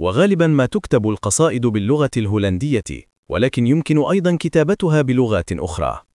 وغالبا ما تكتب القصائد باللغة الهولندية، ولكن يمكن أيضا كتابتها بلغات أخرى.